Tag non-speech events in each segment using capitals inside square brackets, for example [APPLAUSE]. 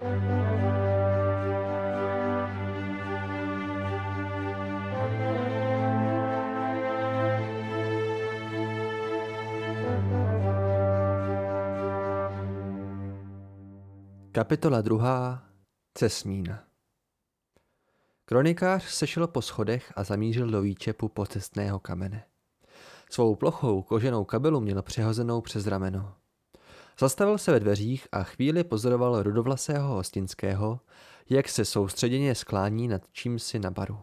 Kapitola druhá. Cesmín. Kronikář sešel po schodech a zamířil do výčepu pocestného kamene. Svou plochou koženou kabelu měl přehozenou přes rameno. Zastavil se ve dveřích a chvíli pozoroval rudovlasého hostinského, jak se soustředěně sklání nad čím si na baru.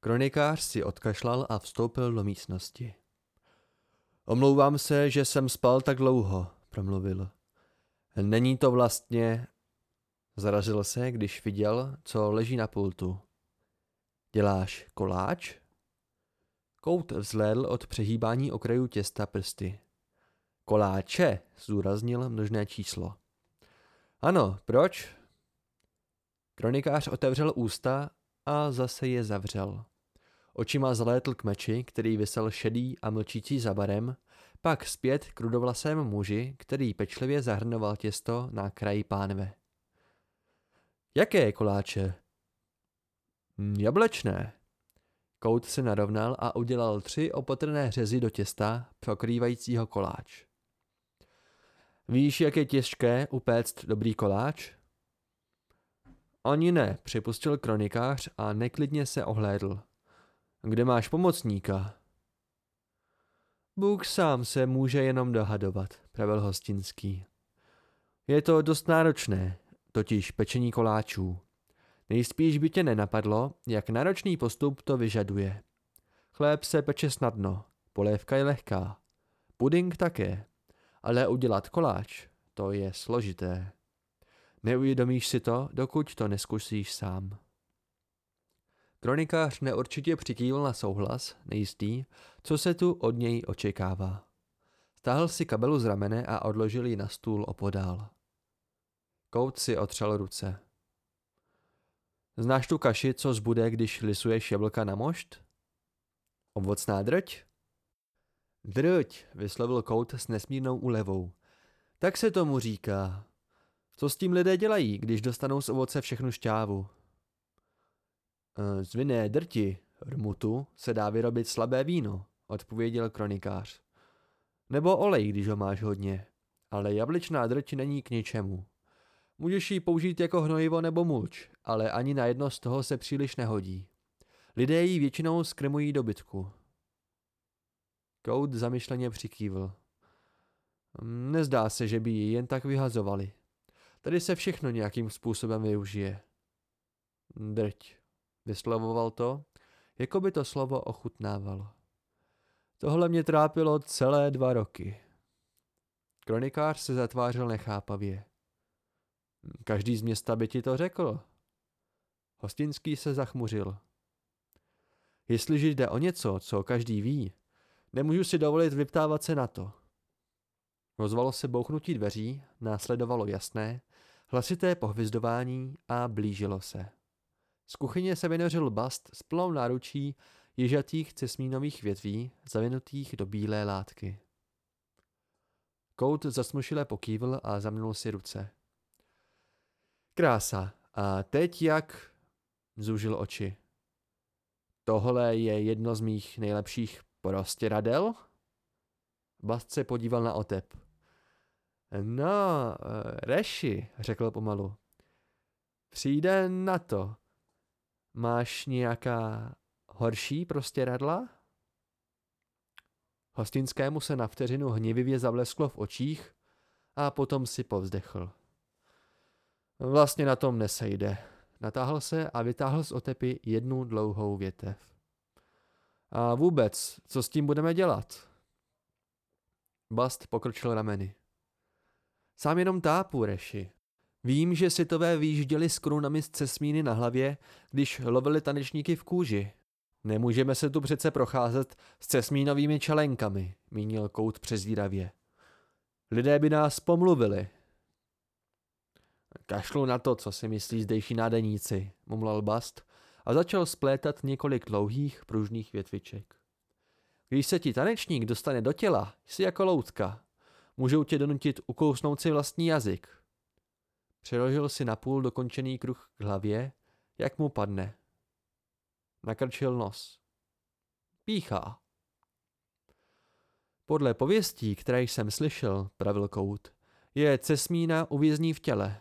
Kronikář si odkašlal a vstoupil do místnosti. Omlouvám se, že jsem spal tak dlouho, promluvil. Není to vlastně... Zarazil se, když viděl, co leží na pultu. Děláš koláč? Kout vzhlédl od přehýbání okrajů těsta prsty. Koláče, zúraznil množné číslo. Ano, proč? Kronikář otevřel ústa a zase je zavřel. Očima zalétl k meči, který vysel šedý a mlčící za barem, pak zpět k rudovlasému muži, který pečlivě zahrnoval těsto na kraji pánve. Jaké koláče? Hm, jablečné. Kout se narovnal a udělal tři opatrné řezy do těsta, prokrývajícího koláč. Víš, jak je těžké upéct dobrý koláč? Ani ne, připustil kronikář a neklidně se ohlédl. Kde máš pomocníka? Bůh sám se může jenom dohadovat, pravil hostinský. Je to dost náročné, totiž pečení koláčů. Nejspíš by tě nenapadlo, jak náročný postup to vyžaduje. Chléb se peče snadno, polévka je lehká, puding také, ale udělat koláč, to je složité. Neuvědomíš si to, dokud to neskusíš sám. Kronikář neurčitě přikývil na souhlas, nejistý, co se tu od něj očekává. Stáhl si kabelu z ramene a odložil ji na stůl opodál. Kout si otřel ruce. Znáš tu kaši, co zbude, když lisuješ jablka na mošt? Ovocná drť? Drť, vyslovil Kout s nesmírnou úlevou. Tak se tomu říká. Co s tím lidé dělají, když dostanou z ovoce všechnu šťávu? Z vinné drti, rmutu, se dá vyrobit slabé víno, odpověděl kronikář. Nebo olej, když ho máš hodně. Ale jablečná drť není k ničemu. Můžeš ji použít jako hnojivo nebo mulč, ale ani na jedno z toho se příliš nehodí. Lidé ji většinou skrmují dobytku. Kout zamyšleně přikývl. Nezdá se, že by ji jen tak vyhazovali. Tady se všechno nějakým způsobem využije. Drť. Vyslovoval to, jako by to slovo ochutnávalo. Tohle mě trápilo celé dva roky. Kronikář se zatvářel nechápavě. Každý z města by ti to řekl. Hostinský se zachmuřil. Jestliže jde o něco, co každý ví, nemůžu si dovolit vyptávat se na to. Rozvalo se bouchnutí dveří, následovalo jasné, hlasité pohvizdování a blížilo se. Z kuchyně se vynořil bast s plnou náručí ježatých cesmínových větví, zavinutých do bílé látky. Kout zasmušile pokývl a zamnul si ruce. Krása. A teď jak? Zúžil oči. Tohle je jedno z mých nejlepších prostěradel? Bast se podíval na otep. No, Reši, řekl pomalu. Přijde na to. Máš nějaká horší prostěradla? Hostinskému se na vteřinu hnivivě zavlesklo v očích a potom si povzdechl. Vlastně na tom nesejde. Natáhl se a vytáhl z otepy jednu dlouhou větev. A vůbec, co s tím budeme dělat? Bast pokročil rameny. Sám jenom tápu, Reši. Vím, že sitové výjížděli s korunami z cesmíny na hlavě, když lovili tanečníky v kůži. Nemůžeme se tu přece procházet s cesmínovými čelenkami, mínil Kout přezvíravě. Lidé by nás pomluvili. Kašlu na to, co si myslí zdejší nádeníci, mumlal Bast a začal splétat několik dlouhých pružných větviček. Když se ti tanečník dostane do těla, jsi jako loutka. Můžou tě donutit ukousnout si vlastní jazyk. Přiložil si napůl dokončený kruh k hlavě, jak mu padne. Nakrčil nos. Píchá. Podle pověstí, které jsem slyšel, pravil Kout, je cesmína uvězní v těle.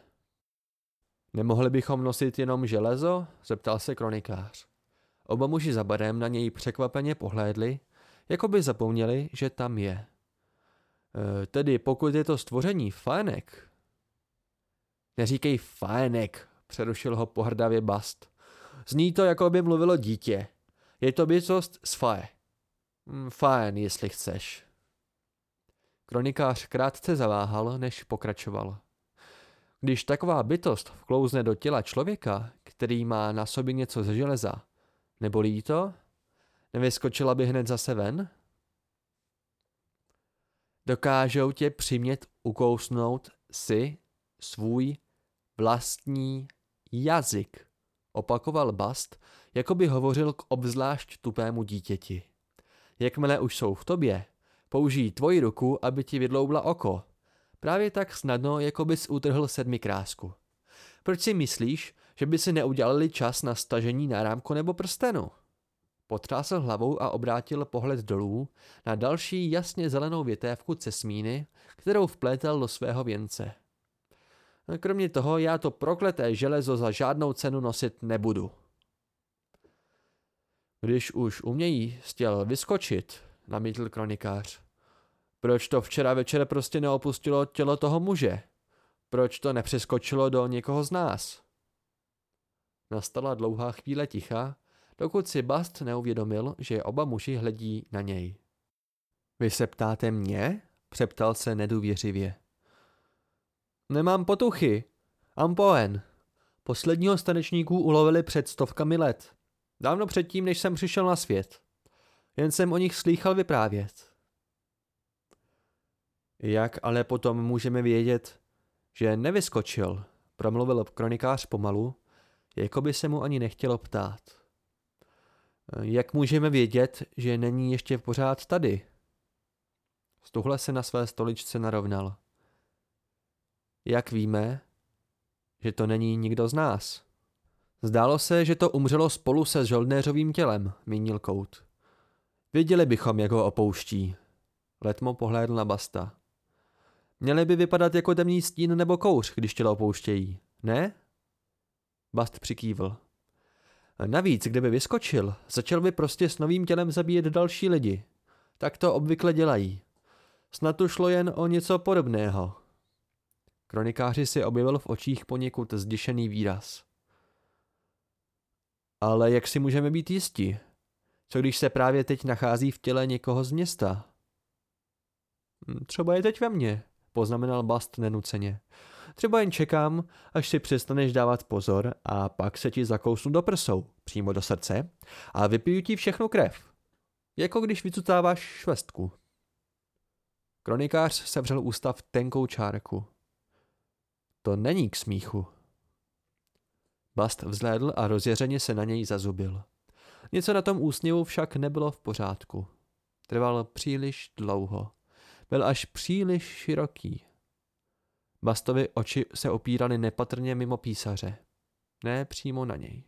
Nemohli bychom nosit jenom železo? zeptal se kronikář. Oba muži za barem na něj překvapeně pohlédli, jako by zapomněli, že tam je. E, tedy pokud je to stvoření fajnek. Neříkej fajnek, přerušil ho pohrdavě Bast. Zní to, jako by mluvilo dítě. Je to bytost z faje. Hm, fajn, jestli chceš. Kronikář krátce zaváhal, než pokračoval. Když taková bytost vklouzne do těla člověka, který má na sobě něco ze železa, nebolí to? Nevyskočila by hned zase ven? Dokážou tě přimět ukousnout si svůj vlastní jazyk, opakoval Bast, jako by hovořil k obzvlášť tupému dítěti. Jakmile už jsou v tobě, použijí tvoji ruku, aby ti vydloubla oko. Právě tak snadno, jako bys utrhl sedmi krásku. Proč si myslíš, že by si neudělali čas na stažení nárámku nebo prstenu? Potřásl hlavou a obrátil pohled dolů na další jasně zelenou větévku cesmíny, kterou vplétal do svého věnce. Kromě toho já to prokleté železo za žádnou cenu nosit nebudu. Když už umějí stěl vyskočit, namítl kronikář. Proč to včera večer prostě neopustilo tělo toho muže? Proč to nepřeskočilo do někoho z nás? Nastala dlouhá chvíle ticha, dokud si Bast neuvědomil, že oba muži hledí na něj. Vy se ptáte mě? Přeptal se nedůvěřivě. Nemám potuchy. Ampoen. Posledního stanečníků ulovili před stovkami let. Dávno předtím, než jsem přišel na svět. Jen jsem o nich slýchal vyprávět. Jak ale potom můžeme vědět, že nevyskočil, promluvil kronikář pomalu, jako by se mu ani nechtělo ptát. Jak můžeme vědět, že není ještě pořád tady? Stuhle se na své stoličce narovnal. Jak víme, že to není nikdo z nás? Zdálo se, že to umřelo spolu se žoldnéřovým tělem, mínil Kout. Věděli bychom, jak ho opouští. Letmo pohlédl na Basta. Měli by vypadat jako temný stín nebo kouř, když tělo opouštějí, ne? Bast přikývl. Navíc, kdyby vyskočil, začal by prostě s novým tělem zabíjet další lidi. Tak to obvykle dělají. Snad tu šlo jen o něco podobného. Kronikáři si objevil v očích poněkud zděšený výraz. Ale jak si můžeme být jisti? Co když se právě teď nachází v těle někoho z města? Hm, třeba je teď ve mně, poznamenal Bast nenuceně. Třeba jen čekám, až si přestaneš dávat pozor a pak se ti zakousnu do prsou, přímo do srdce a vypiju ti všechnu krev. Jako když vycucáváš švestku. Kronikář sevřel ústa v tenkou čárku. To není k smíchu. Bast vzhlédl a rozjeřeně se na něj zazubil. Něco na tom úsměvu však nebylo v pořádku. Trval příliš dlouho. Byl až příliš široký. Bastovi oči se opíraly nepatrně mimo písaře. Ne přímo na něj.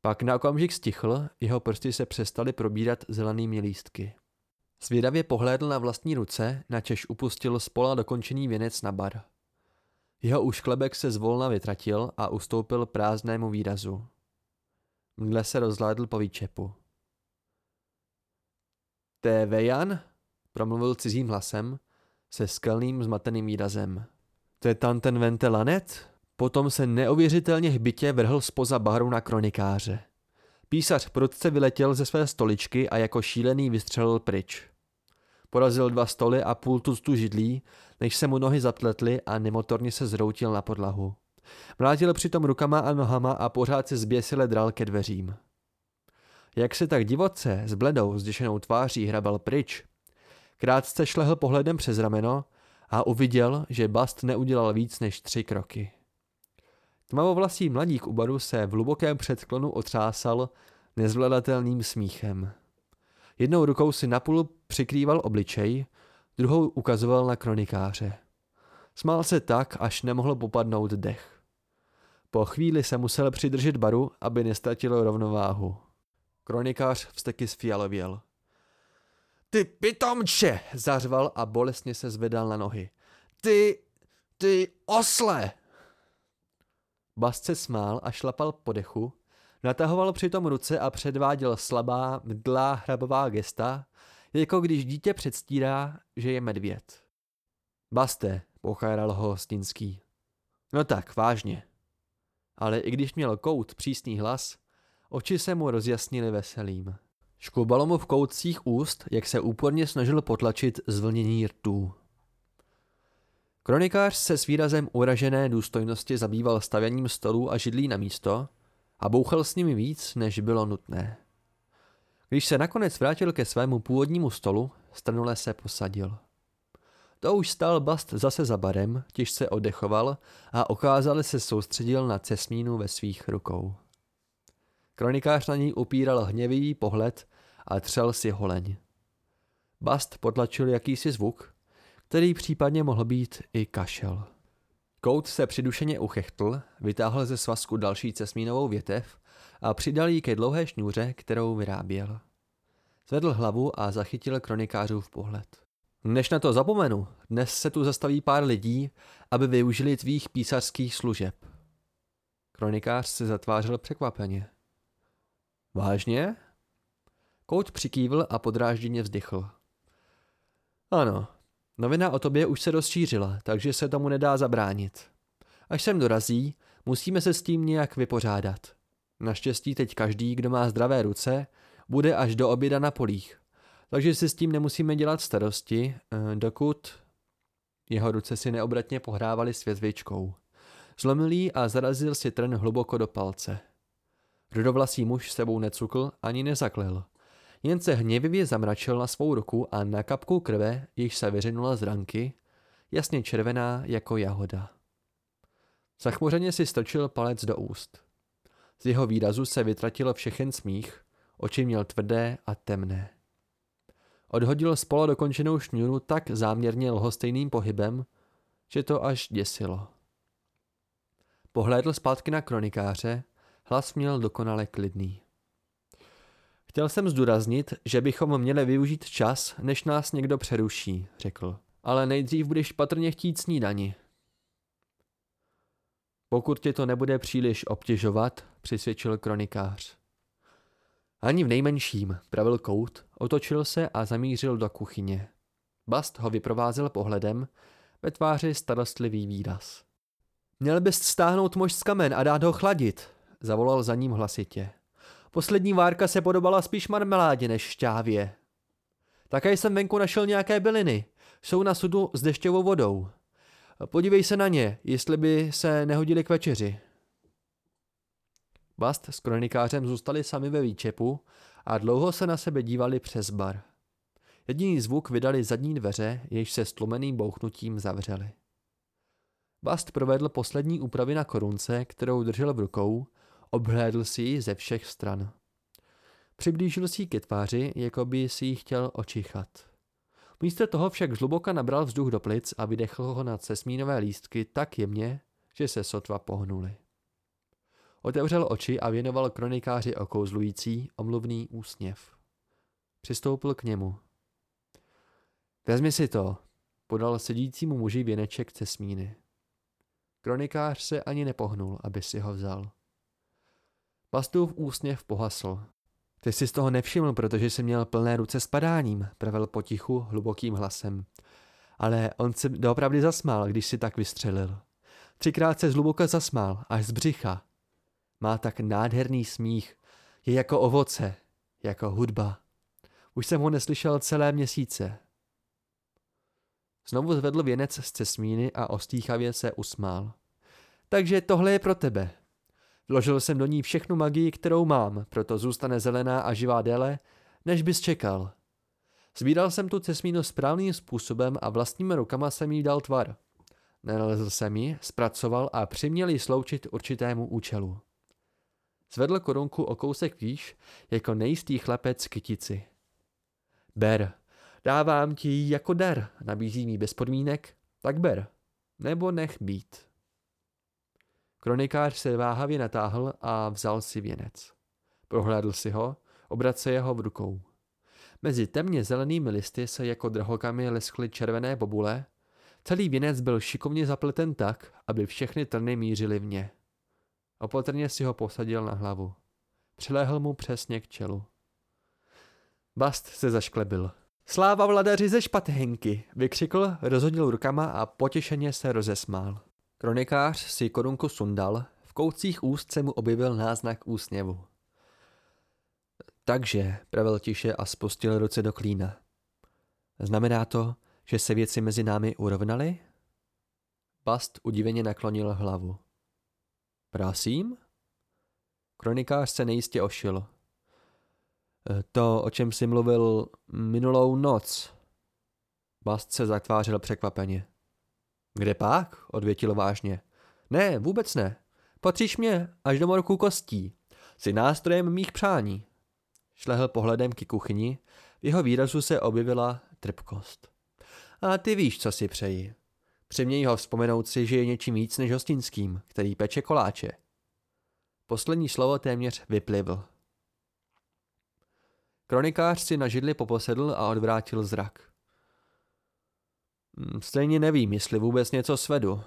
Pak na okamžik stichl, jeho prsty se přestaly probírat zelenými lístky. Zvědavě pohlédl na vlastní ruce, načež upustil z pola dokončený věnec na bar. Jeho úšklebek se zvolna vytratil a ustoupil prázdnému výrazu. Mdle se rozhlédl po výčepu. Té Vejan? Promluvil cizím hlasem, se skelným zmateným výrazem. To je tam ten ventelanet? Potom se neuvěřitelně hbitě vrhl spoza baru na kronikáře. Písař prudce vyletěl ze své stoličky a jako šílený vystřelil pryč. Porazil dva stoly a půl tuctu židlí, než se mu nohy zapletly a nemotorně se zroutil na podlahu. Mlátil přitom rukama a nohama a pořád se zběsile dral ke dveřím. Jak se tak divoce s bledou, zděšenou tváří hrabal pryč, krátce šlehl pohledem přes rameno a uviděl, že Bast neudělal víc než tři kroky. Tmavovlasý mladík u baru se v hlubokém předklonu otřásal nezvladatelným smíchem. Jednou rukou si napůl přikrýval obličej, druhou ukazoval na kronikáře. Smál se tak, až nemohl popadnout dech. Po chvíli se musel přidržet baru, aby nestratil rovnováhu. Kronikář vsteky sfialověl. Ty pitomče, zařval a bolestně se zvedal na nohy. Ty, ty osle! Bast se smál a šlapal po dechu, natahoval přitom ruce a předváděl slabá, mdlá hrabová gesta, jako když dítě předstírá, že je medvěd. Baste, pocháral ho Hostinský. No tak, vážně. Ale i když měl kout přísný hlas, oči se mu rozjasnily veselým. Škubalo mu v koutcích úst, jak se úporně snažil potlačit zvlnění rtů. Kronikář se s výrazem uražené důstojnosti zabýval stavěním stolů a židlí na místo a bouchal s nimi víc, než bylo nutné. Když se nakonec vrátil ke svému původnímu stolu, strnule se posadil. To už stál Bast zase za barem, těžce oddechoval a okázale se soustředil na cesmínu ve svých rukou. Kronikář na ní upíral hněvý pohled a třel si holeň. Bast potlačil jakýsi zvuk, který případně mohl být i kašel. Kout se přidušeně uchechtl, vytáhl ze svazku další cesmínovou větev a přidal ji ke dlouhé šňůře, kterou vyráběl. Zvedl hlavu a zachytil kronikářův pohled. Než na to zapomenu, dnes se tu zastaví pár lidí, aby využili tvých písařských služeb. Kronikář se zatvářel překvapeně. Vážně? Kout přikývl a podrážděně vzdychl. Ano, novina o tobě už se rozšířila, takže se tomu nedá zabránit. Až sem dorazí, musíme se s tím nějak vypořádat. Naštěstí teď každý, kdo má zdravé ruce, bude až do oběda na polích. Takže si s tím nemusíme dělat starosti, eh, dokud jeho ruce si neobratně pohrávaly s vězvičkou. Zlomil jí a zarazil si trn hluboko do palce. Rudovlasý muž sebou necukl ani nezaklil. Jen se hněvivě zamračil na svou ruku a na kapku krve, již se vyřinula z ranky, jasně červená jako jahoda. Zachmuřeně si stočil palec do úst. Z jeho výrazu se vytratil všechen smích, oči měl tvrdé a temné. Odhodil spola dokončenou šňůru tak záměrně lhostejným pohybem, že to až děsilo. Pohlédl zpátky na kronikáře, hlas měl dokonale klidný. Chtěl jsem zdůraznit, že bychom měli využít čas, než nás někdo přeruší, řekl. Ale nejdřív budeš patrně chtít snídani. Pokud tě to nebude příliš obtěžovat, přisvědčil kronikář. Ani v nejmenším, pravil kout, otočil se a zamířil do kuchyně. Bast ho vyprovázel pohledem, ve tváři starostlivý výraz. Měl bys stáhnout mož z kamen a dát ho chladit, zavolal za ním hlasitě. Poslední várka se podobala spíš marmeládě než šťávě. Také jsem venku našel nějaké byliny. Jsou na sudu s dešťovou vodou. Podívej se na ně, jestli by se nehodili k večeři. Bast s kronikářem zůstali sami ve výčepu a dlouho se na sebe dívali přes bar. Jediný zvuk vydali zadní dveře, jež se stlumeným bouchnutím zavřely. Bast provedl poslední úpravy na korunce, kterou držel v rukou, obhlédl si ji ze všech stran. Přiblížil si ji ke tváři, jako by si ji chtěl očichat. Místo toho však zluboka nabral vzduch do plic a vydechl ho na cesmínové lístky tak jemně, že se sotva pohnuli. Otevřel oči a věnoval kronikáři okouzlující, omluvný úsměv. Přistoupil k němu. Vezmi si to, podal sedícímu muži věneček cesmíny. Kronikář se ani nepohnul, aby si ho vzal. Pastův úsměv pohasl. Ty jsi z toho nevšiml, protože jsi měl plné ruce s padáním, pravil potichu hlubokým hlasem. Ale on se doopravdy zasmál, když si tak vystřelil. Třikrát se zhluboka zasmál, až z břicha. Má tak nádherný smích. Je jako ovoce, jako hudba. Už jsem ho neslyšel celé měsíce. Znovu zvedl věnec z cesmíny a ostýchavě se usmál. Takže tohle je pro tebe. Vložil jsem do ní všechnu magii, kterou mám, proto zůstane zelená a živá déle, než bys čekal. Zbíral jsem tu cesmínu správným způsobem a vlastními rukama jsem jí dal tvar. Nenalezl jsem ji, zpracoval a přiměl ji sloučit určitému účelu. Zvedl korunku o kousek výš, jako nejistý chlapec kytici. Ber, dávám ti ji jako dar, nabízí mi bez podmínek, tak ber. nebo nech být. Kronikář se váhavě natáhl a vzal si věnec. Prohlédl si ho, obrace ho v rukou. Mezi temně zelenými listy se jako drahokamy leskly červené bobule, celý věnec byl šikovně zapleten tak, aby všechny trny mířily v ně. Opatrně si ho posadil na hlavu. Přilehl mu přesně k čelu. Bast se zašklebil. Sláva vladaři ze špatenky, vykřikl, rozhodil rukama a potěšeně se rozesmál. Kronikář si korunku sundal, v koutcích úst se mu objevil náznak úsměvu. Takže, pravil tiše a spustil ruce do klína. Znamená to, že se věci mezi námi urovnaly? Bast udiveně naklonil hlavu. Prosím? Kronikář se nejistě ošil. To, o čem jsi mluvil minulou noc. Bast se zatvářel překvapeně. Kde pak? odvětil vážně. Ne, vůbec ne. Patříš mě až do morku kostí. Jsi nástrojem mých přání. Šlehl pohledem k kuchyni, v jeho výrazu se objevila trpkost. A ty víš, co si přeji. Přeměj ho vzpomenout si, že je něčím víc než hostinským, který peče koláče. Poslední slovo téměř vyplivl. Kronikář si na židli poposedl a odvrátil zrak. Hm, stejně nevím, jestli vůbec něco svedu.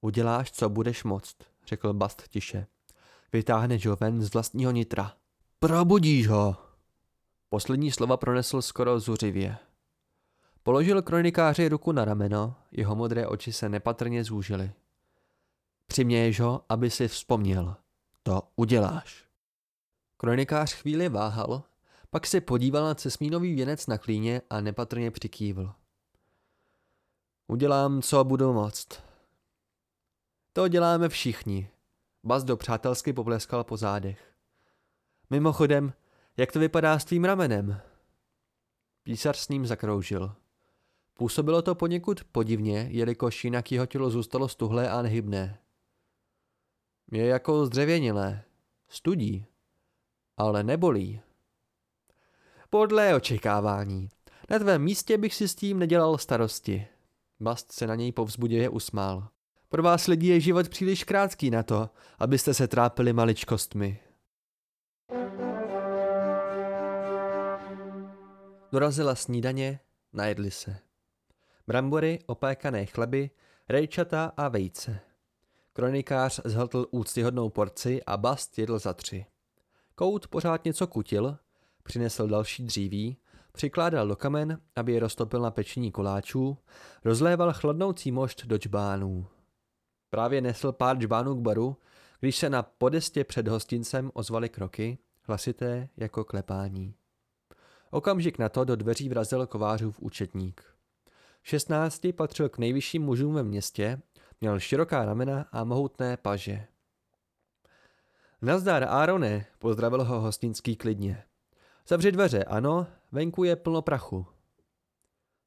Uděláš, co budeš moct, řekl Bast tiše. Vytáhneš ho ven z vlastního nitra. Probudíš ho! Poslední slova pronesl skoro zuřivě. Položil kronikáři ruku na rameno, jeho modré oči se nepatrně zúžily. Přiměješ ho, aby si vzpomněl. To uděláš. Kronikář chvíli váhal, pak se podíval na cesmínový věnec na klíně a nepatrně přikývl. Udělám, co budu moct. To děláme všichni. Bazdo přátelsky popleskal po zádech. Mimochodem, jak to vypadá s tvým ramenem? Písař s ním zakroužil. Působilo to poněkud podivně, jelikož jinak jeho tělo zůstalo stuhlé a nehybné. Je jako zdřevěnilé. Studí. Ale nebolí. Podle očekávání. Na tvém místě bych si s tím nedělal starosti. Bast se na něj povzbudivě usmál. Pro vás lidi je život příliš krátký na to, abyste se trápili maličkostmi. Dorazila snídaně, najedli se. Brambory, opékané chleby, rejčata a vejce. Kronikář zhltl úctyhodnou porci a Bast jedl za tři. Kout pořád něco kutil, přinesl další dříví, přikládal do kamen, aby je roztopil na pečení koláčů, rozléval chladnoucí mošt do džbánů. Právě nesl pár džbánů k baru, když se na podestě před hostincem ozvaly kroky, hlasité jako klepání. Okamžik na to do dveří vrazil kovářův účetník. V šestnácti patřil k nejvyšším mužům ve městě, měl široká ramena a mohutné paže. Nazdar, Árone, pozdravil ho hostinský klidně. Zavři dveře, ano, venku je plno prachu.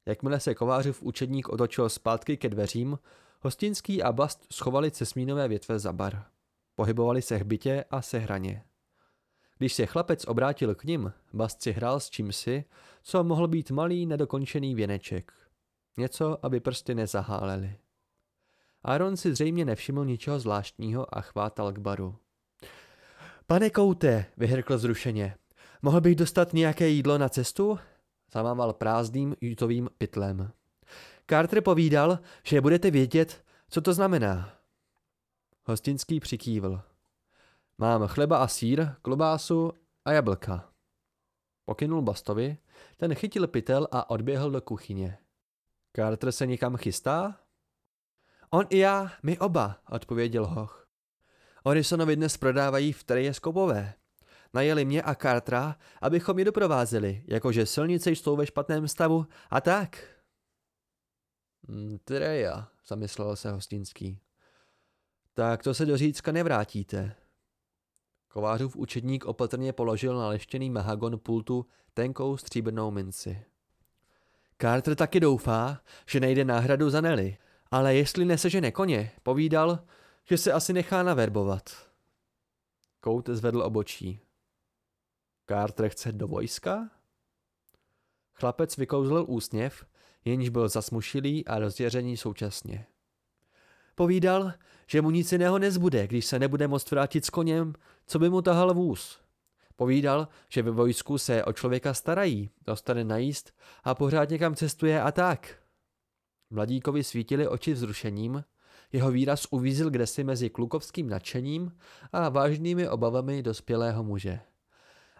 Jakmile se kovářův učedník otočil zpátky ke dveřím, hostinský a bast schovali cesmínové větve za bar. Pohybovali se hbitě a sehraně. Když se chlapec obrátil k ním, bast si hrál s čímsi, co mohl být malý nedokončený věneček. Něco, aby prsty nezahálely. Aaron si zřejmě nevšiml ničeho zvláštního a chvátal k baru. Pane Koute, vyhrkl zrušeně, mohl bych dostat nějaké jídlo na cestu? Zamával prázdným jutovým pytlem. Carter povídal, že budete vědět, co to znamená. Hostinský přikývl. Mám chleba a sír, klobásu a jablka. Pokynul Bastovi, ten chytil pytel a odběhl do kuchyně. Carter se někam chystá? On i já, my oba, odpověděl Hoch. Orisonovi dnes prodávají v skopové. Najeli mě a Cartera, abychom je doprovázeli, jakože silnice jsou ve špatném stavu a tak. Hmm, Treja, zamyslel se hostinský. Tak to se do Řícka nevrátíte. Kovářův učedník opatrně položil na leštěný mahagon pultu tenkou stříbrnou minci. Carter taky doufá, že nejde náhradu za Nelly, ale jestli nesežene koně, povídal, že se asi nechá naverbovat. Kout zvedl obočí. Carter chce do vojska? Chlapec vykouzlil úsměv, jenž byl zasmušilý a rozděřený současně. Povídal, že mu nic jiného nezbude, když se nebude moct vrátit s koněm, co by mu tahal vůz. Povídal, že ve vojsku se o člověka starají, dostane najíst a pořád někam cestuje a tak. Mladíkovi svítili oči vzrušením, jeho výraz uvízil kdesi mezi klukovským nadšením a vážnými obavami dospělého muže.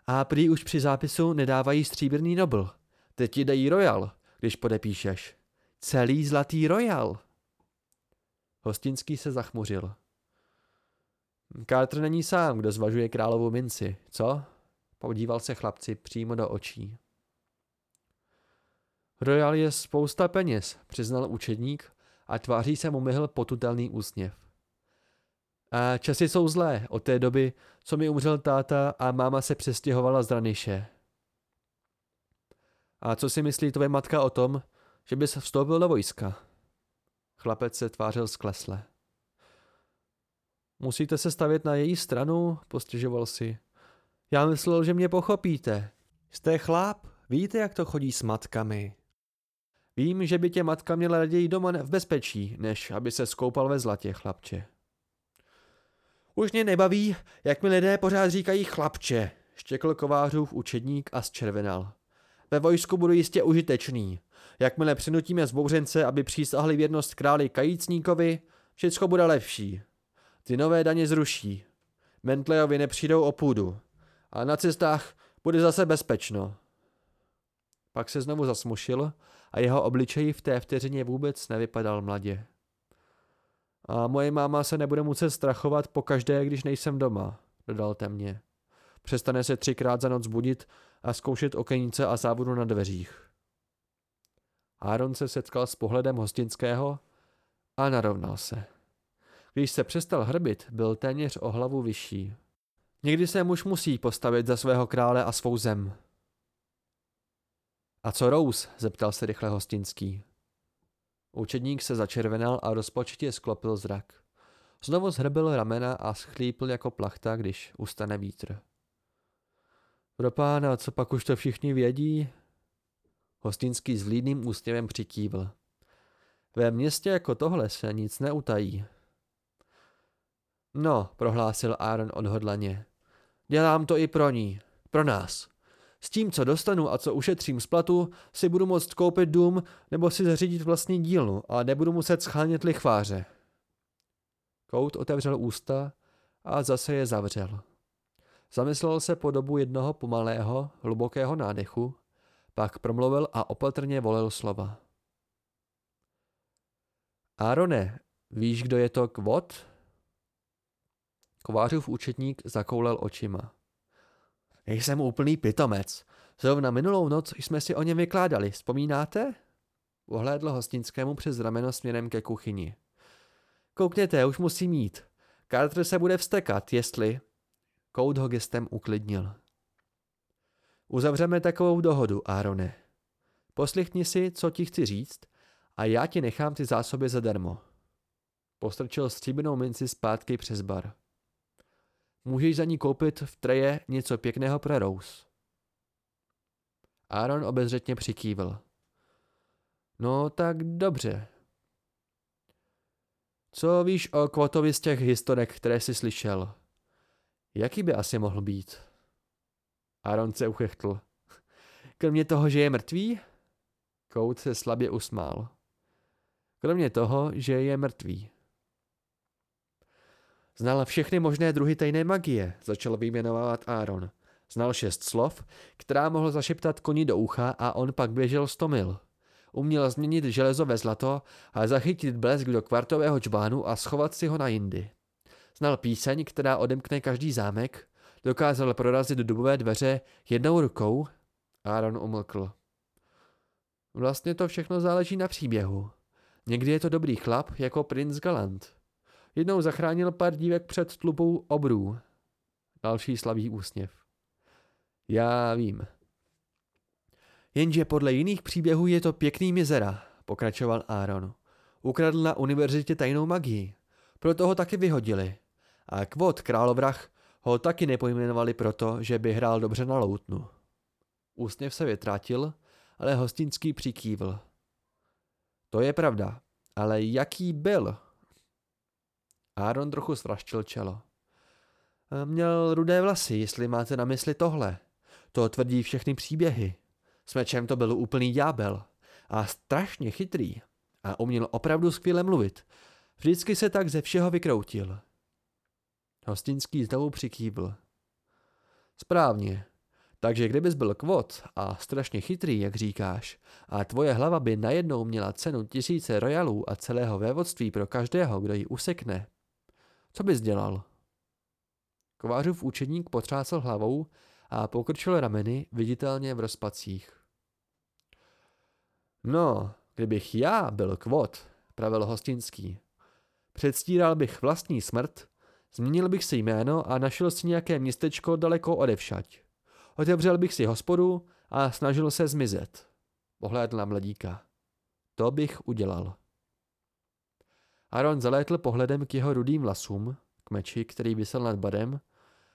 A prý už při zápisu nedávají stříbrný nobl. Teď ti dají royal, když podepíšeš. Celý zlatý royal. Hostinský se zachmuřil. Carter není sám, kdo zvažuje královou minci, co? Podíval se chlapci přímo do očí. Royal je spousta peněz, přiznal učedník a tváří se mu myhl potutelný úsměv. A časy jsou zlé od té doby, co mi umřel táta a máma se přestěhovala z Raniše. A co si myslí tvoje matka o tom, že bys vstoupil do vojska? Chlapec se tvářil sklesle. Musíte se stavět na její stranu, postěžoval si. Já myslel, že mě pochopíte. Jste chlap, víte, jak to chodí s matkami. Vím, že by tě matka měla raději doma v bezpečí, než aby se skoupal ve zlatě, chlapče. Už mě nebaví, jak mi lidé pořád říkají chlapče, štěkl kovářův učedník a zčervenal. Ve vojsku budu jistě užitečný. Jakmile přinutíme zbouřence, aby přísahli věrnost králi Kajícníkovi, všecko bude lepší. Ty nové daně zruší. Mentlejovi nepřijdou o půdu. A na cestách bude zase bezpečno. Pak se znovu zasmušil a jeho obličej v té vteřině vůbec nevypadal mladě. A moje máma se nebude muset strachovat po každé, když nejsem doma, dodal temně. Přestane se třikrát za noc budit a zkoušet okenice a závodu na dveřích. Aaron se setkal s pohledem hostinského a narovnal se. Když se přestal hrbit, byl téměř o hlavu vyšší. Někdy se muž musí postavit za svého krále a svou zem. A co Rose? zeptal se rychle hostinský. Učedník se začervenal a rozpočtě sklopil zrak. Znovu zhrbil ramena a schlípl jako plachta, když ustane vítr. Pro pána, co pak už to všichni vědí? Hostinský s lídným úsměvem přikývl. Ve městě jako tohle se nic neutají. No, prohlásil Aaron odhodlaně. Dělám to i pro ní. Pro nás. S tím, co dostanu a co ušetřím z platu, si budu moct koupit dům nebo si zařídit vlastní dílnu a nebudu muset schánět lichváře. Kout otevřel ústa a zase je zavřel. Zamyslel se po dobu jednoho pomalého, hlubokého nádechu, pak promluvil a opatrně volil slova. Árone, víš, kdo je to Kvot? Kovářův účetník zakoulel očima. Jsem úplný pitomec. Zrovna minulou noc jsme si o něm vykládali, vzpomínáte? Ohlédl hostinskému přes rameno směrem ke kuchyni. Koukněte, už musí mít. Carter se bude vstekat, jestli... Kout ho gestem uklidnil. Uzavřeme takovou dohodu, Arone. Poslychni si, co ti chci říct, a já ti nechám ty zásoby zadarmo. Postrčil stříbrnou minci zpátky přes bar. Můžeš za ní koupit v treje něco pěkného pro Rose. Aaron obezřetně přikývil. No tak dobře. Co víš o Kvotovi z těch historek, které jsi slyšel? Jaký by asi mohl být? Aaron se uchechtl. Kromě toho, že je mrtvý? Kout se slabě usmál. Kromě toho, že je mrtvý. Znal všechny možné druhy tajné magie, začal vyjmenovávat Aaron. Znal šest slov, která mohl zašeptat koni do ucha a on pak běžel sto mil. Uměl změnit železo ve zlato a zachytit blesk do kvartového čbánu a schovat si ho na jindy. Znal píseň, která odemkne každý zámek, dokázal prorazit dubové dveře jednou rukou. Aaron umlkl. Vlastně to všechno záleží na příběhu. Někdy je to dobrý chlap, jako princ Galant. Jednou zachránil pár dívek před tlupou obrů. Další slavý úsměv. Já vím. Jenže podle jiných příběhů je to pěkný mizera, pokračoval Aaron. Ukradl na univerzitě tajnou magii. Proto ho taky vyhodili. A Kvot, královrach, ho taky nepojmenovali proto, že by hrál dobře na loutnu. Úsměv se vytrátil, ale hostinský přikývl. To je pravda, ale jaký byl? Aaron trochu svraštil čelo. Měl rudé vlasy, jestli máte na mysli tohle. To tvrdí všechny příběhy. S mečem to byl úplný ďábel. A strašně chytrý. A uměl opravdu skvěle mluvit. Vždycky se tak ze všeho vykroutil. Hostinský znovu přikývl. Správně. Takže kdybys byl kvot a strašně chytrý, jak říkáš, a tvoje hlava by najednou měla cenu tisíce royalů a celého vévodství pro každého, kdo ji usekne, co bys dělal? Kovářův učedník potřásl hlavou a pokrčil rameny viditelně v rozpacích. No, kdybych já byl kvot, pravil hostinský, předstíral bych vlastní smrt, změnil bych si jméno a našel si nějaké městečko daleko odevšať. Otevřel bych si hospodu a snažil se zmizet. Pohlédl na mladíka. To bych udělal. Aaron zalétl pohledem k jeho rudým vlasům, k meči, který vysel nad barem,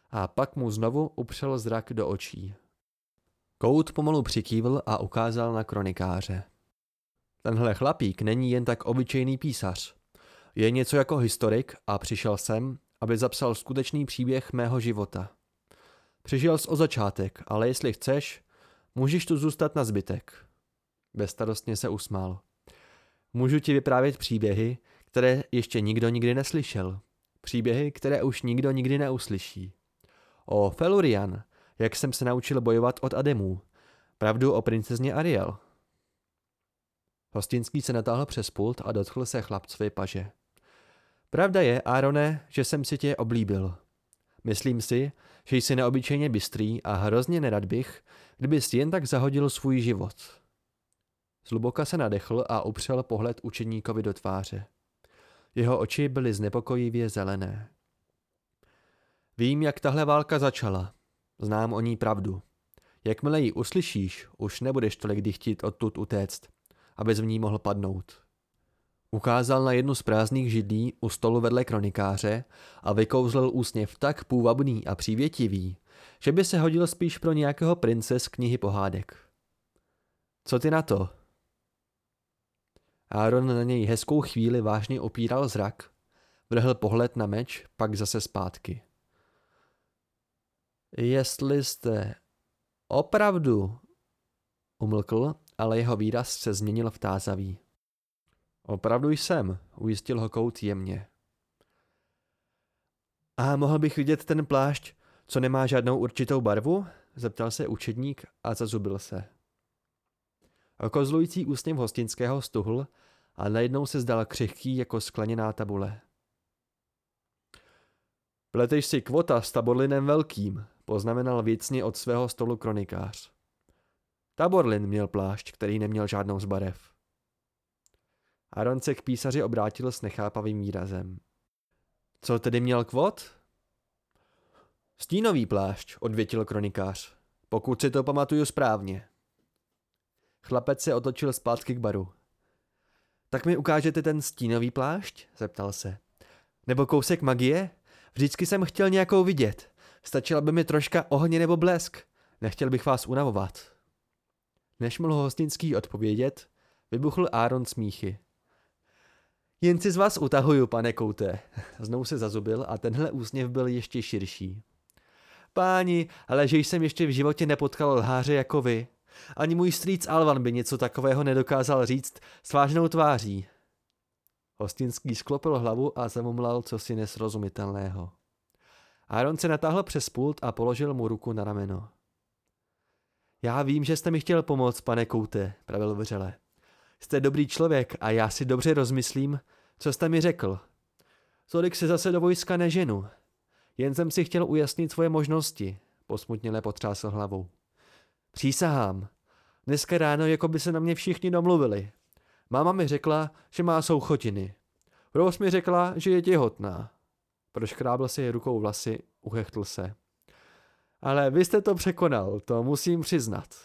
a pak mu znovu upřel zrak do očí. Kout pomalu přikývl a ukázal na kronikáře. Tenhle chlapík není jen tak obyčejný písař. Je něco jako historik a přišel jsem, aby zapsal skutečný příběh mého života. Přišel jsi o začátek, ale jestli chceš, můžeš tu zůstat na zbytek. Bezstarostně se usmál. Můžu ti vyprávět příběhy, které ještě nikdo nikdy neslyšel. Příběhy, které už nikdo nikdy neuslyší. O Felurian, jak jsem se naučil bojovat od Ademů. Pravdu o princezně Ariel. Hostinský se natáhl přes pult a dotkl se chlapcovi paže. Pravda je, Arone, že jsem si tě oblíbil. Myslím si, že jsi neobyčejně bystrý a hrozně nerad bych, kdybys jen tak zahodil svůj život. Zluboka se nadechl a upřel pohled učeníkovi do tváře. Jeho oči byly znepokojivě zelené. Vím, jak tahle válka začala. Znám o ní pravdu. Jakmile ji uslyšíš, už nebudeš tolik dychtit odtud utéct, abys v ní mohl padnout. Ukázal na jednu z prázdných židlí u stolu vedle kronikáře a vykouzlil úsměv tak půvabný a přívětivý, že by se hodil spíš pro nějakého prince z knihy pohádek. Co ty na to? Aaron na něj hezkou chvíli vážně opíral zrak, vrhl pohled na meč, pak zase zpátky. Jestli jste opravdu, umlkl, ale jeho výraz se změnil v tázavý. Opravdu jsem, ujistil ho kout jemně. A mohl bych vidět ten plášť, co nemá žádnou určitou barvu? Zeptal se učedník a zazubil se. Okozlující úsměv hostinského stuhl a najednou se zdal křehký jako skleněná tabule. Pleteš si kvota s taborlinem velkým, poznamenal věcně od svého stolu kronikář. Taborlin měl plášť, který neměl žádnou z barev. Aaron se k písaři obrátil s nechápavým výrazem. Co tedy měl kvot? Stínový plášť, odvětil kronikář. Pokud si to pamatuju správně. Chlapec se otočil zpátky k baru. Tak mi ukážete ten stínový plášť? zeptal se. Nebo kousek magie? Vždycky jsem chtěl nějakou vidět. Stačila by mi troška ohně nebo blesk. Nechtěl bych vás unavovat. Než mohl hostinský odpovědět, vybuchl Aaron smíchy. Jen si z vás utahuju, pane Kouté. [LAUGHS] Znovu se zazubil a tenhle úsměv byl ještě širší. Páni, ale že jsem ještě v životě nepotkal lháře jako vy. Ani můj strýc Alvan by něco takového nedokázal říct s vážnou tváří. Hostinský sklopil hlavu a zamumlal cosi nesrozumitelného. Aaron se natáhl přes pult a položil mu ruku na rameno. Já vím, že jste mi chtěl pomoct, pane Koute, pravil vřele. Jste dobrý člověk a já si dobře rozmyslím, co jste mi řekl. Tolik se zase do vojska neženu. Jen jsem si chtěl ujasnit svoje možnosti, posmutněle potřásl hlavou. Přísahám. Dneska ráno jako by se na mě všichni domluvili. Máma mi řekla, že má souchotiny. Rose mi řekla, že je těhotná. Proškrábl si rukou vlasy, uchechtl se. Ale vy jste to překonal, to musím přiznat.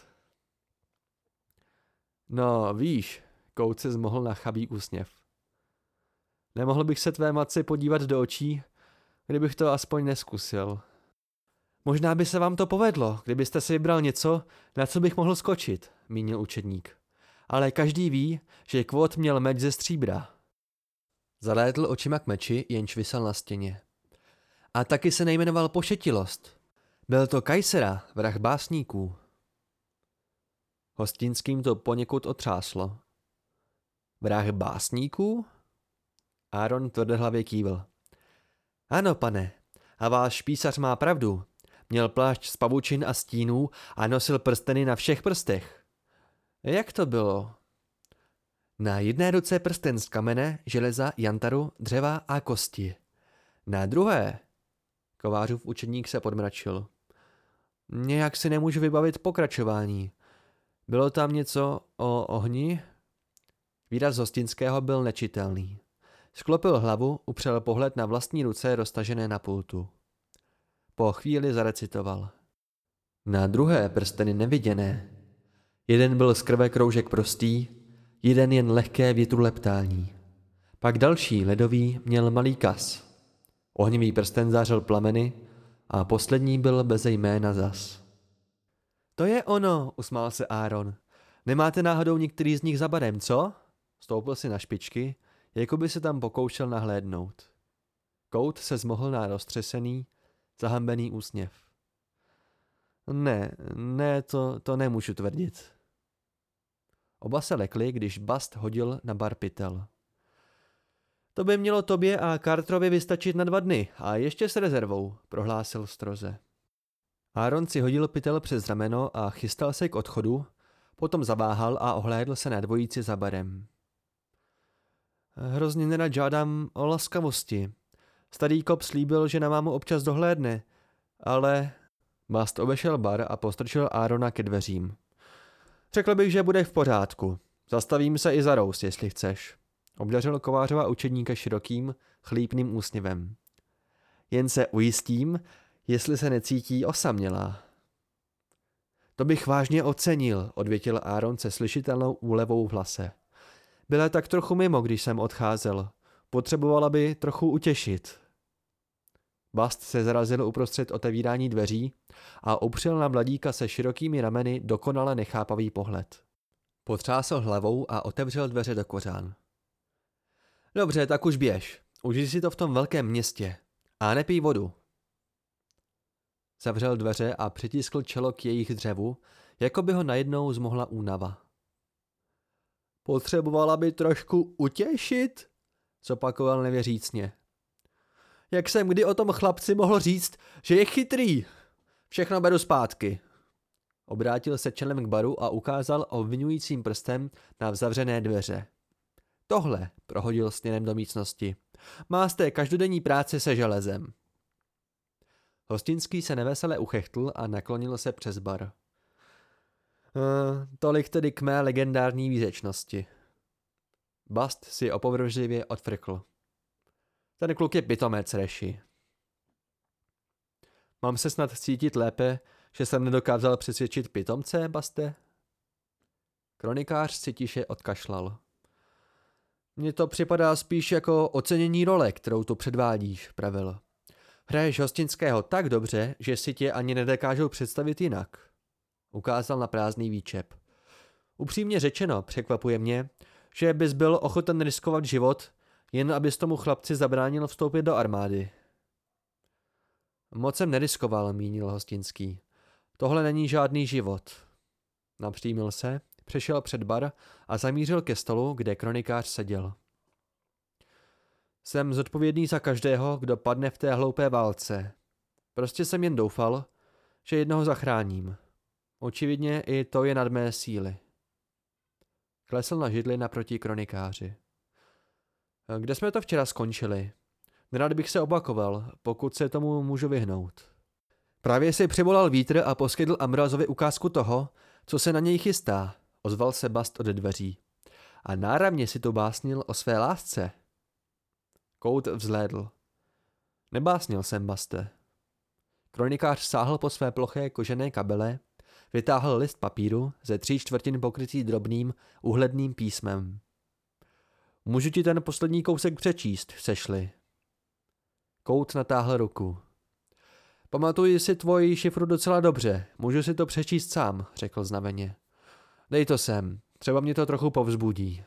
No, víš, Kout se zmohl na chabý úsměv. Nemohl bych se tvé matce podívat do očí, kdybych to aspoň neskusil. Možná by se vám to povedlo, kdybyste si vybral něco, na co bych mohl skočit, mínil učedník. ale každý ví, že kvot měl meč ze stříbra. Zalétl očima k meči, jenž vysel na stěně. A taky se nejmenoval Pošetilost. Byl to Kajsera, vrah básníků. Hostinským to poněkud otřáslo. Vrah básníků? Aaron tvrdehlavě kývil. Ano, pane, a váš písař má pravdu. Měl plášť z pavučin a stínů a nosil prsteny na všech prstech. Jak to bylo? Na jedné ruce prsten z kamene, železa, jantaru, dřeva a kosti. Na druhé. Kovářův učeník se podmračil. Nějak si nemůžu vybavit pokračování. Bylo tam něco o ohni? Výraz hostinského byl nečitelný. Sklopil hlavu, upřel pohled na vlastní ruce roztažené na pultu. Po chvíli zarecitoval. Na druhé prsteny neviděné. Jeden byl z krve kroužek prostý, jeden jen lehké větru leptání. Pak další, ledový, měl malý kas. Ohnivý prsten zářil plameny a poslední byl bez jména zas. To je ono, usmál se Aaron. Nemáte náhodou některý z nich za barem, co? Stoupil si na špičky, jako by se tam pokoušel nahlédnout. Kout se zmohl na roztřesený, zahambený úsměv. Ne, ne, to, to nemůžu tvrdit. Oba se lekli, když Bast hodil na bar pytel. To by mělo tobě a Carterovi vystačit na dva dny a ještě s rezervou, prohlásil stroze. Aaron si hodil pytel přes rameno a chystal se k odchodu, potom zaváhal a ohlédl se na dvojici za barem. Hrozně nerad žádám o laskavosti. Starý kop slíbil, že na mámu občas dohlédne, ale... Bast obešel bar a postrčil Árona ke dveřím. Řekl bych, že bude v pořádku. Zastavím se i za rous, jestli chceš. Obdařil kovářova učedníka širokým, chlípným úsměvem. Jen se ujistím, jestli se necítí osamělá. To bych vážně ocenil, odvětil Aaron se slyšitelnou úlevou v hlase. Byla tak trochu mimo, když jsem odcházel. Potřebovala by trochu utěšit. Bast se zarazil uprostřed otevírání dveří a upřel na mladíka se širokými rameny dokonale nechápavý pohled. Potřásl hlavou a otevřel dveře do kořán. Dobře, tak už běž. Užij si to v tom velkém městě. A nepij vodu. Zavřel dveře a přitiskl čelo k jejich dřevu, jako by ho najednou zmohla únava. Potřebovala by trošku utěšit? Zopakoval nevěřícně. Jak jsem kdy o tom chlapci mohl říct, že je chytrý? Všechno beru zpátky. Obrátil se čelem k baru a ukázal obvinujícím prstem na zavřené dveře. Tohle, prohodil směrem do místnosti. Má z té každodenní práce se železem. Hostinský se nevesele uchechtl a naklonil se přes bar. Uh, tolik tedy k mé legendární výřečnosti. Bast si opovržlivě odfrkl. Ten kluk je pitomec, Reši. Mám se snad cítit lépe, že jsem nedokázal přesvědčit pitomce, Baste? Kronikář si tiše odkašlal. Mně to připadá spíš jako ocenění role, kterou tu předvádíš, pravil. Hraješ hostinského tak dobře, že si tě ani nedokážou představit jinak. Ukázal na prázdný výčep. Upřímně řečeno, překvapuje mě, že bys byl ochoten riskovat život, jen abys tomu chlapci zabránil vstoupit do armády. Moc jsem neriskoval, mínil Hostinský. Tohle není žádný život. Napřímil se, přešel před bar a zamířil ke stolu, kde kronikář seděl. Jsem zodpovědný za každého, kdo padne v té hloupé válce. Prostě jsem jen doufal, že jednoho zachráním. Očividně i to je nad mé síly. Klesl na židli naproti kronikáři. Kde jsme to včera skončili? Nerad bych se opakoval, pokud se tomu můžu vyhnout. Právě si přivolal vítr a poskytl Ambrozovi ukázku toho, co se na něj chystá, ozval se Bast od dveří. A náramně si to básnil o své lásce. Kout vzlédl. Nebásnil jsem, Baste. Kronikář sáhl po své ploché kožené kabele Vytáhl list papíru ze tří čtvrtin pokrytý drobným, uhledným písmem. Můžu ti ten poslední kousek přečíst, sešli. Kout natáhl ruku. Pamatuji si tvoji šifru docela dobře, můžu si to přečíst sám, řekl znaveně. Dej to sem, Třeba mě to trochu povzbudí.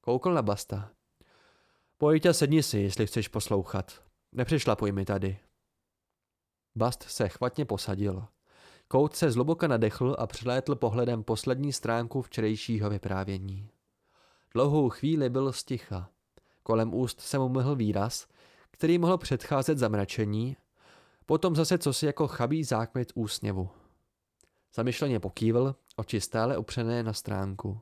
Koukl na Basta. Pojď a sedni si, jestli chceš poslouchat. Nepřišlapuj mi tady. Bast se chvatně posadil. Kout se zloboka nadechl a přilétl pohledem poslední stránku včerejšího vyprávění. Dlouhou chvíli byl sticha. Kolem úst se mu myhl výraz, který mohl předcházet zamračení, potom zase cosi jako chabý zákvět úsměvu. Zamyšleně pokývil, oči stále upřené na stránku.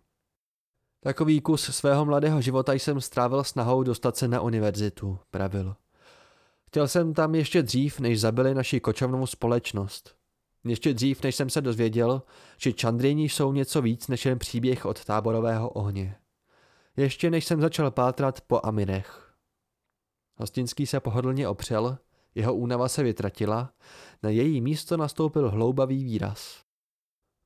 Takový kus svého mladého života jsem strávil snahou dostat se na univerzitu, pravil. Chtěl jsem tam ještě dřív, než zabili naši kočovnou společnost. Ještě dřív, než jsem se dozvěděl, že Čandrini jsou něco víc než jen příběh od táborového ohně. Ještě než jsem začal pátrat po Aminech. Hostinský se pohodlně opřel, jeho únava se vytratila, na její místo nastoupil hloubavý výraz.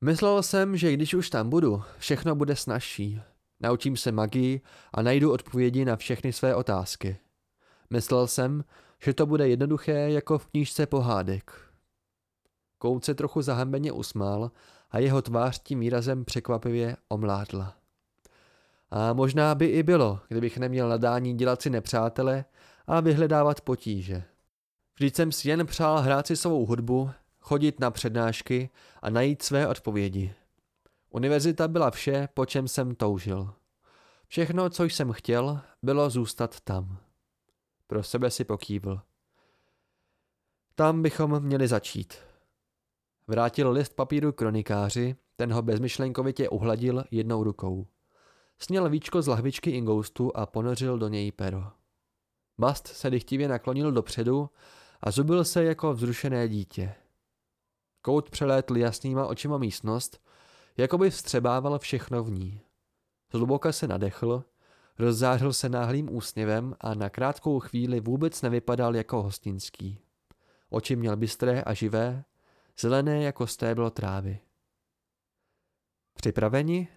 Myslel jsem, že když už tam budu, všechno bude snažší. Naučím se magii a najdu odpovědi na všechny své otázky. Myslel jsem, že to bude jednoduché jako v knížce pohádek. Kout se trochu zahambeně usmál a jeho tvář tím výrazem překvapivě omládla. A možná by i bylo, kdybych neměl nadání dělat si nepřátele a vyhledávat potíže. Vždyť jsem si jen přál hrát si svou hudbu, chodit na přednášky a najít své odpovědi. Univerzita byla vše, po čem jsem toužil. Všechno, co jsem chtěl, bylo zůstat tam. Pro sebe si pokývl. Tam bychom měli začít. Vrátil list papíru kronikáři, ten ho bezmyšlenkovitě uhladil jednou rukou. Sněl víčko z lahvičky ingoustu a ponořil do něj pero. Bast se dychtivě naklonil dopředu a zubil se jako vzrušené dítě. Kout přelétl jasnýma očima místnost, jako by vstřebával všechno v ní. Zluboka se nadechl, rozzářil se náhlým úsměvem a na krátkou chvíli vůbec nevypadal jako hostinský. Oči měl bystré a živé, zelené jako stéblo trávy. Připraveni?